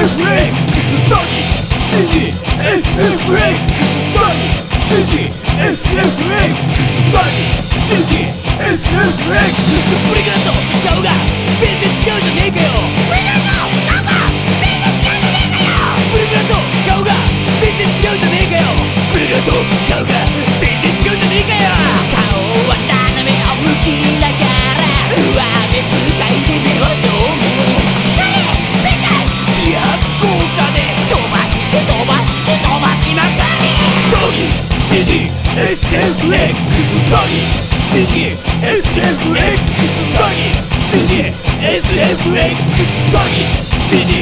break と顔が全然違うじゃねえかよリラ顔が全然うじゃねえかよリラ顔が全然違うじゃねえかよリラ顔が全うじゃねえかよ顔は斜め向きながら上目遣いで目を覚 Jestem lek i zostanie Wszędzie Jestem lek i zostanie Wszędzie Jestem lek i zostanie Wszędzie